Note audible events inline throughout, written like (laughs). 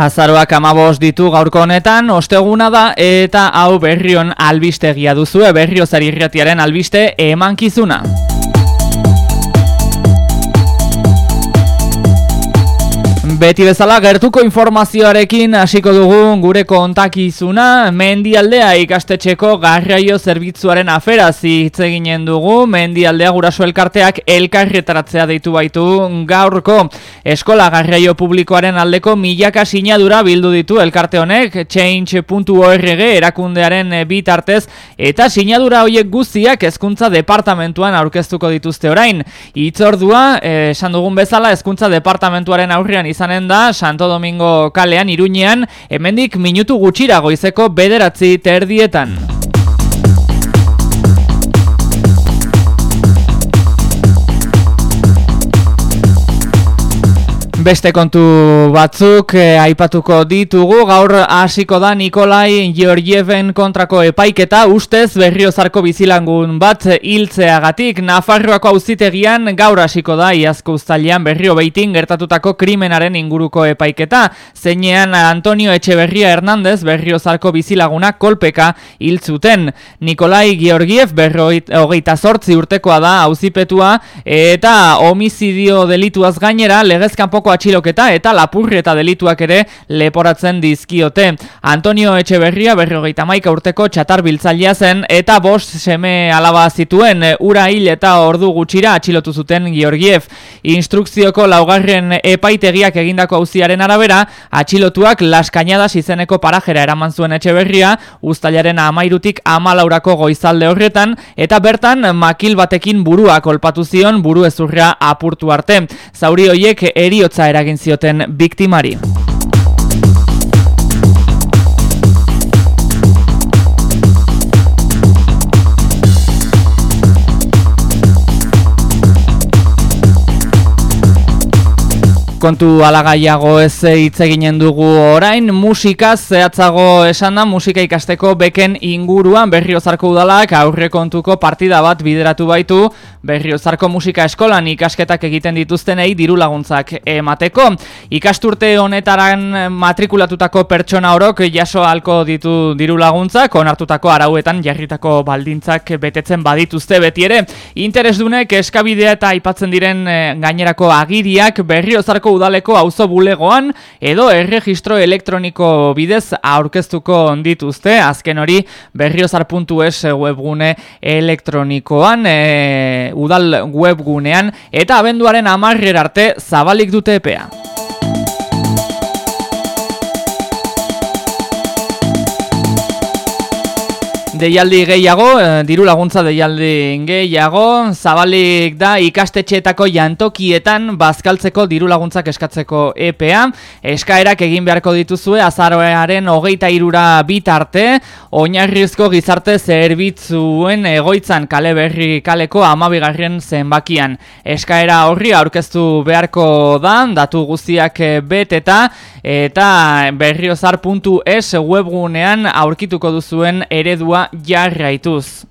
Azaroak amabos ditu gaurko honetan, osteguna da eta hau berrion albistegia duzue berriozari irratiaren albiste emankizuna. Beti bezala gertuko informazioarekin hasiko dugu gure kontakizuna. Mendialdea ikastetxeko garraio zerbitzuaren aferaz hitz eginen dugu. Mendialdea guraso elkarteak elkarretaratzea deitu baitu. Gaurko eskola garraio publikoaren aldeko milaka sinadura bildu ditu elkarte honek. Change.org erakundearen bitartez eta sinadura hoiek guztiak hezkuntza departamentuan aurkeztuko dituzte orain. Hitzordua eh, esan dugun bezala hezkuntza departamentuaren aurrean izan izanen da Santo Domingo kalean iruñean hemendik minutu gutxira goizeko bederatzi terdietan. (laughs) Beste kontu batzuk eh, aipatuko ditugu, gaur hasiko da Nikolai Georgieven kontrako epaiketa, ustez berriozarko bizilangun bat hiltzeagatik. Nafarroako auzitegian gaur hasiko da iazko ustalian berrio beitin gertatutako krimenaren inguruko epaiketa, zeinean Antonio Etxeberria Hernandez berriozarko bizilaguna kolpeka hiltzuten. Nikolai Georgiev berrogeita sortzi urtekoa da auzipetua. Eta homizidio delituaz gainera legezkan atxiloketa eta lapurreta delituak ere leporatzen dizkiote. Antonio Etxeberria berrogeita maika urteko txatar biltzailea zen eta bost seme alaba zituen ura hil eta ordu gutxira atxilotu zuten Georgiev. Instrukzioko laugarren epaitegiak egindako auziaren arabera, atxilotuak laskainadas izeneko parajera eraman zuen Etxeberria, ustailaren amairutik amalaurako goizalde horretan, eta bertan makil batekin burua kolpatu zion buru ezurra apurtu arte. Zauri hoiek eriotza eragin zioten biktimari. Kontu alagaiago ez hitz eginen dugu orain. Musika zehatzago esan da musika ikasteko beken inguruan berriozarko udalak aurre kontuko partida bat bideratu baitu. Berriozarko musika eskolan ikasketak egiten dituztenei diru laguntzak emateko. Ikasturte honetaran matrikulatutako pertsona orok jaso halko ditu diru laguntzak onartutako arauetan jarritako baldintzak betetzen badituzte beti ere. Interesdunek eskabidea eta aipatzen diren eh, gainerako agiriak berriozarko udaleko auzo bulegoan edo erregistro elektroniko bidez aurkeztuko dituzte azken hori berriozar.es webgune elektronikoan e, udal webgunean eta abenduaren amarrer arte zabalik dute epea. Deialdi gehiago, eh, diru laguntza deialdi gehiago, zabalik da ikastetxeetako jantokietan bazkaltzeko diru laguntzak eskatzeko EPA. Eskaerak egin beharko dituzue azaroaren hogeita irura bitarte, oinarrizko gizarte zerbitzuen egoitzan kale berri kaleko amabigarren zenbakian. Eskaera horri aurkeztu beharko da, datu guztiak beteta, eta berriozar.es webgunean aurkituko duzuen eredua jarraituz.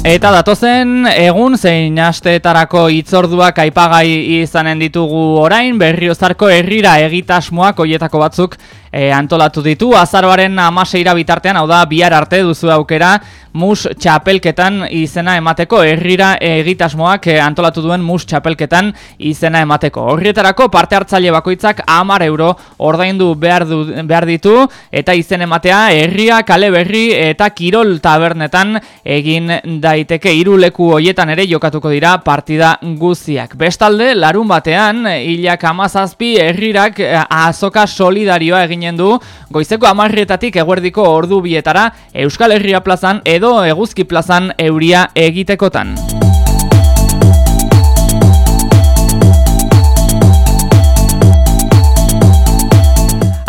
Eta datozen egun zein asteetarako hitzorduak aipagai izanen ditugu orain berriozarko herrira egitasmoak hoietako batzuk e, antolatu ditu. Azaroaren amaseira bitartean, hau da, bihar arte duzu aukera, mus txapelketan izena emateko, herrira egitasmoak e, antolatu duen mus txapelketan izena emateko. Horrietarako parte hartzaile bakoitzak amar euro ordaindu behar, du, behar ditu, eta izen ematea herria, kale berri eta kirol tabernetan egin daiteke iruleku hoietan ere jokatuko dira partida guziak. Bestalde, larun batean, hilak amazazpi herrirak e, azoka solidarioa egin eginen du goizeko amarrietatik eguerdiko ordu bietara Euskal Herria plazan edo Eguzki plazan euria egitekotan.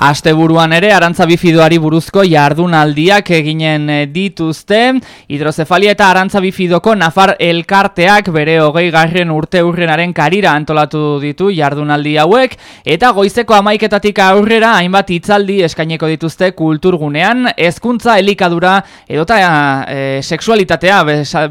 Asteburuan ere arantza bifidoari buruzko jardunaldiak eginen dituzte. Hidrozefalia eta arantza bifidoko nafar elkarteak bere hogei garren urte urrenaren karira antolatu ditu jardunaldi hauek. Eta goizeko amaiketatik aurrera hainbat hitzaldi eskaineko dituzte kulturgunean. Hezkuntza elikadura edota e, sexualitatea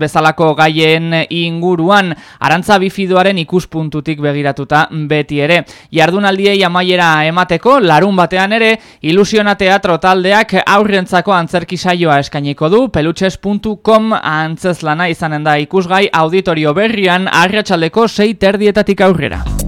bezalako gaien inguruan arantza bifidoaren ikuspuntutik begiratuta beti ere. Jardunaldiei amaiera emateko, larun batean ere, ilusiona teatro taldeak aurrentzako antzerki saioa eskainiko du, pelutxes.com antzeslana izanen da ikusgai auditorio berrian arratsaldeko sei terdietatik aurrera.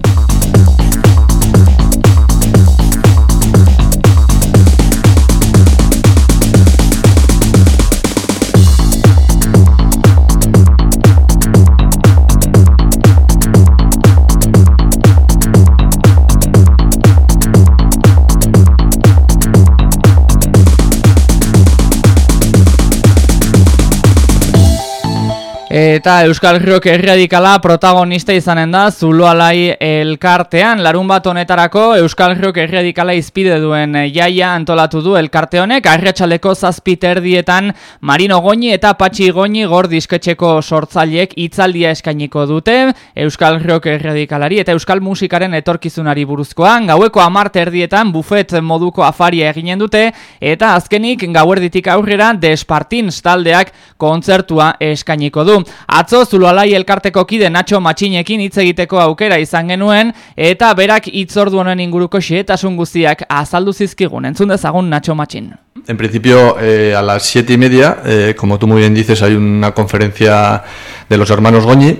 Eta Euskal Rock erradikala protagonista izanen da Zuloalai elkartean. Larun bat honetarako Euskal Rock erradikala izpide duen jaia antolatu du elkarte honek. Arretxaleko zazpiterdietan Marino Goñi eta Patxi Goñi gor disketxeko sortzaileek itzaldia eskainiko dute. Euskal Rock erradikalari eta Euskal Musikaren etorkizunari buruzkoan. Gaueko amarte erdietan bufet moduko afaria eginen dute. Eta azkenik gauerditik aurrera Despartin taldeak kontzertua eskainiko du. Atzo Zuloalai elkarteko kide Nacho Matxinekin hitz egiteko aukera izan genuen eta berak hitzordu honen inguruko xietasun guztiak azaldu zizkigun. Entzun dezagun Nacho Matxin. En principio, eh, a las siete y media, eh, como tú muy bien dices, hay una conferencia de los hermanos Goñi,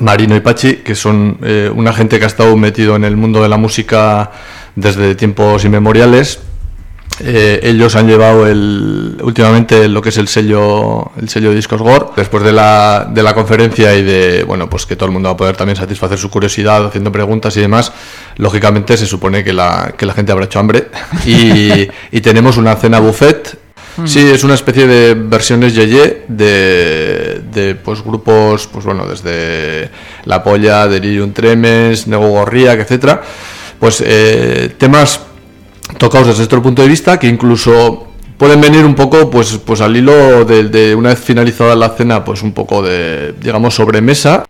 Marino y Pachi, que son eh, una gente que ha estado metido en el mundo de la música desde tiempos inmemoriales, Eh, ellos han llevado el, últimamente lo que es el sello el sello de discos Gore después de la, de la conferencia y de bueno pues que todo el mundo va a poder también satisfacer su curiosidad haciendo preguntas y demás lógicamente se supone que la, que la gente habrá hecho hambre (laughs) y, y tenemos una cena buffet hmm. Sí, es una especie de versiones yeye de, de pues grupos, pues bueno, desde La Polla, Delirium Tremens, Nego Gorriak, etcétera. Pues eh, temas tocados desde otro punto de vista que incluso pueden venir un poco pues pues al hilo de, de una vez finalizada la cena pues un poco de digamos sobremesa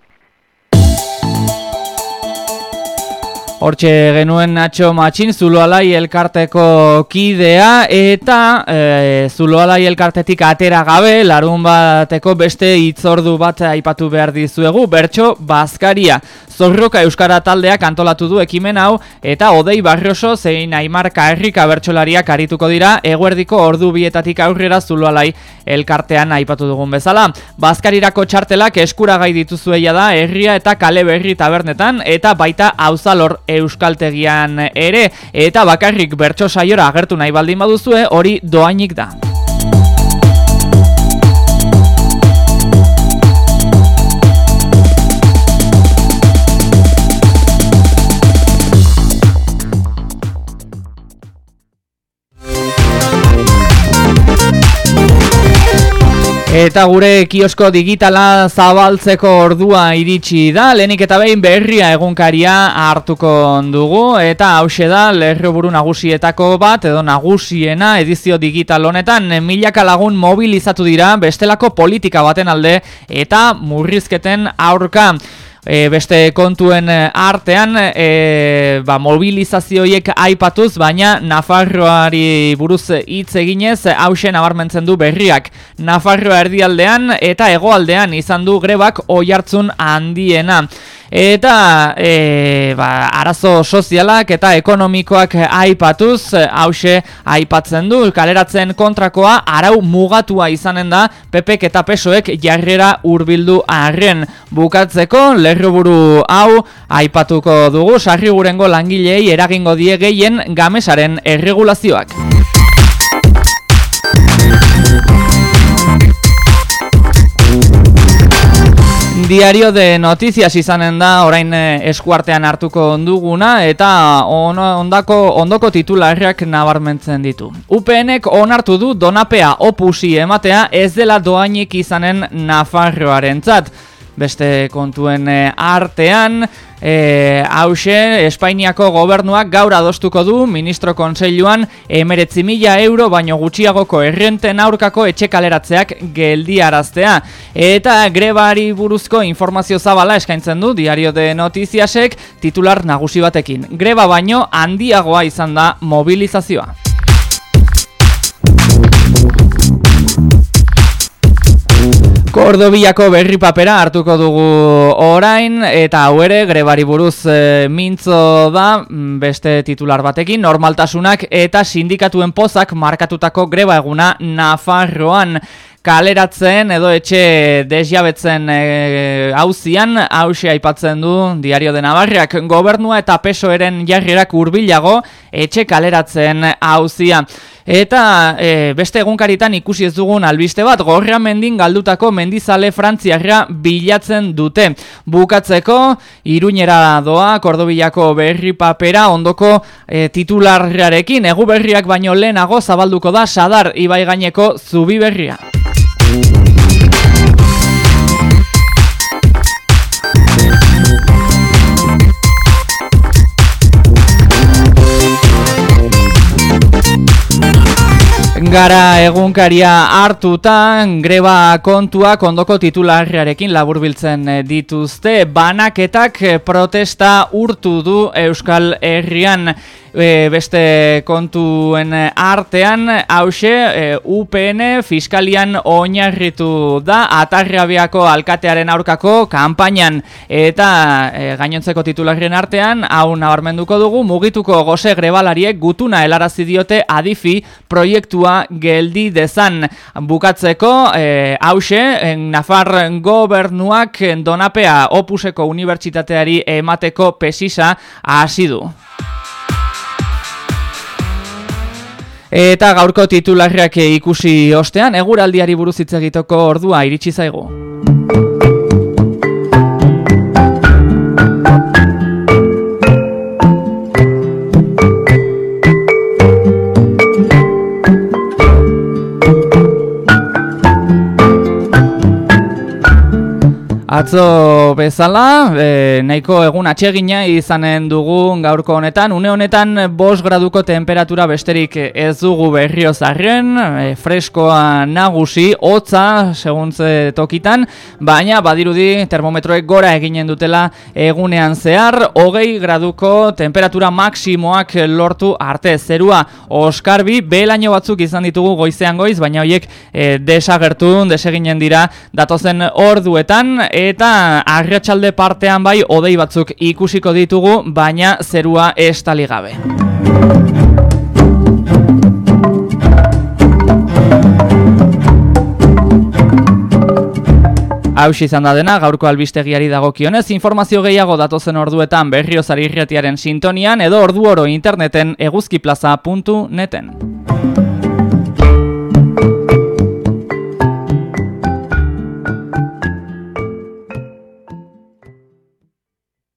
Hortxe genuen Nacho Matxin, Zuloalai elkarteko kidea, eta e, Zuloalai elkartetik atera gabe, larun bateko beste itzordu bat aipatu behar dizuegu, bertso Baskaria. Zorroka Euskara taldeak antolatu du ekimen hau eta Odei Barroso zein Aimar Kaerrika bertsolariak arituko dira eguerdiko ordu bietatik aurrera zuloalai elkartean aipatu dugun bezala. Bazkarirako txartelak eskuragai dituzueia da herria eta kale berri tabernetan eta baita auzalor euskaltegian ere eta bakarrik bertso saiora agertu nahi baldin baduzue hori doainik da. Eta gure kiosko digitala zabaltzeko ordua iritsi da, lehenik eta behin berria egunkaria hartuko dugu, eta hause da lerroburu nagusietako bat, edo nagusiena edizio digital honetan, milaka lagun mobilizatu dira bestelako politika baten alde, eta murrizketen aurka. E, beste kontuen e, artean e, ba, mobilizazioiek aipatuz, baina Nafarroari buruz hitz eginez hausen abarmentzen du berriak. Nafarroa erdialdean eta hegoaldean izan du grebak oihartzun handiena. Eta e, ba, arazo sozialak eta ekonomikoak aipatuz, hause aipatzen du, kaleratzen kontrakoa arau mugatua izanen da, pepek eta pesoek jarrera hurbildu arren. Bukatzeko, lerroburu hau aipatuko dugu, sarri gurengo langilei eragingo die gehien gamesaren erregulazioak. Diario de Noticias izanen da orain eh, eskuartean hartuko onduguna eta ondako ondoko titularriak nabarmentzen ditu. UPNek onartu du donapea opusi ematea ez dela doainik izanen Nafarroarentzat. Beste kontuen eh, artean e, hause Espainiako gobernuak gaur adostuko du ministro konseiluan emeretzi mila euro baino gutxiagoko errenten aurkako etxe kaleratzeak geldiaraztea. Eta grebari buruzko informazio zabala eskaintzen du diario de notiziasek titular nagusi batekin. Greba baino handiagoa izan da mobilizazioa. Kordobiako berri papera hartuko dugu orain eta hau ere grebari buruz e, mintzo da mm, beste titular batekin normaltasunak eta sindikatuen pozak markatutako greba eguna Nafarroan kaleratzen edo etxe desjabetzen e, hauzian hausi aipatzen du diario de Navarriak gobernua eta pesoeren jarrirak urbilago etxe kaleratzen hauzia. Eta e, beste egunkaritan ikusi ez dugun albiste bat, gorra mendin galdutako mendizale frantziarra bilatzen dute. Bukatzeko, iruñera doa, kordobilako berri papera, ondoko e, titularrarekin, egu berriak baino lehenago zabalduko da, sadar ibai gaineko zubi berria. Gara egunkaria hartuta, greba kontua ondoko titularriarekin laburbiltzen eh, dituzte. Banaketak eh, protesta urtu du Euskal Herrian e, beste kontuen artean, hause e, UPN fiskalian oinarritu da atarrabiako alkatearen aurkako kanpainan eta e, gainontzeko titularren artean, hau nabarmenduko dugu, mugituko goze grebalariek gutuna helarazi diote adifi proiektua geldi dezan bukatzeko e, hause, Nafar gobernuak donapea opuseko unibertsitateari emateko pesisa hasi du. Eta gaurko titularriak ikusi ostean, eguraldiari buruz hitz egiteko ordua iritsi zaigu. Atzo bezala, e, nahiko egun atsegina izanen dugu gaurko honetan. Une honetan, bos graduko temperatura besterik ez dugu berrio zarren, e, freskoa nagusi, hotza, seguntze tokitan, baina badirudi termometroek gora eginen dutela egunean zehar, hogei graduko temperatura maksimoak lortu arte. Zerua, oskarbi, belaino batzuk izan ditugu goizean goiz, baina horiek e, desagertu, deseginen dira datozen orduetan, eta arratsalde partean bai odei batzuk ikusiko ditugu, baina zerua estali gabe. Hauz izan da dena, gaurko albistegiari dagokionez, informazio gehiago datozen orduetan berriozari irretiaren sintonian edo ordu oro interneten eguzkiplaza.neten.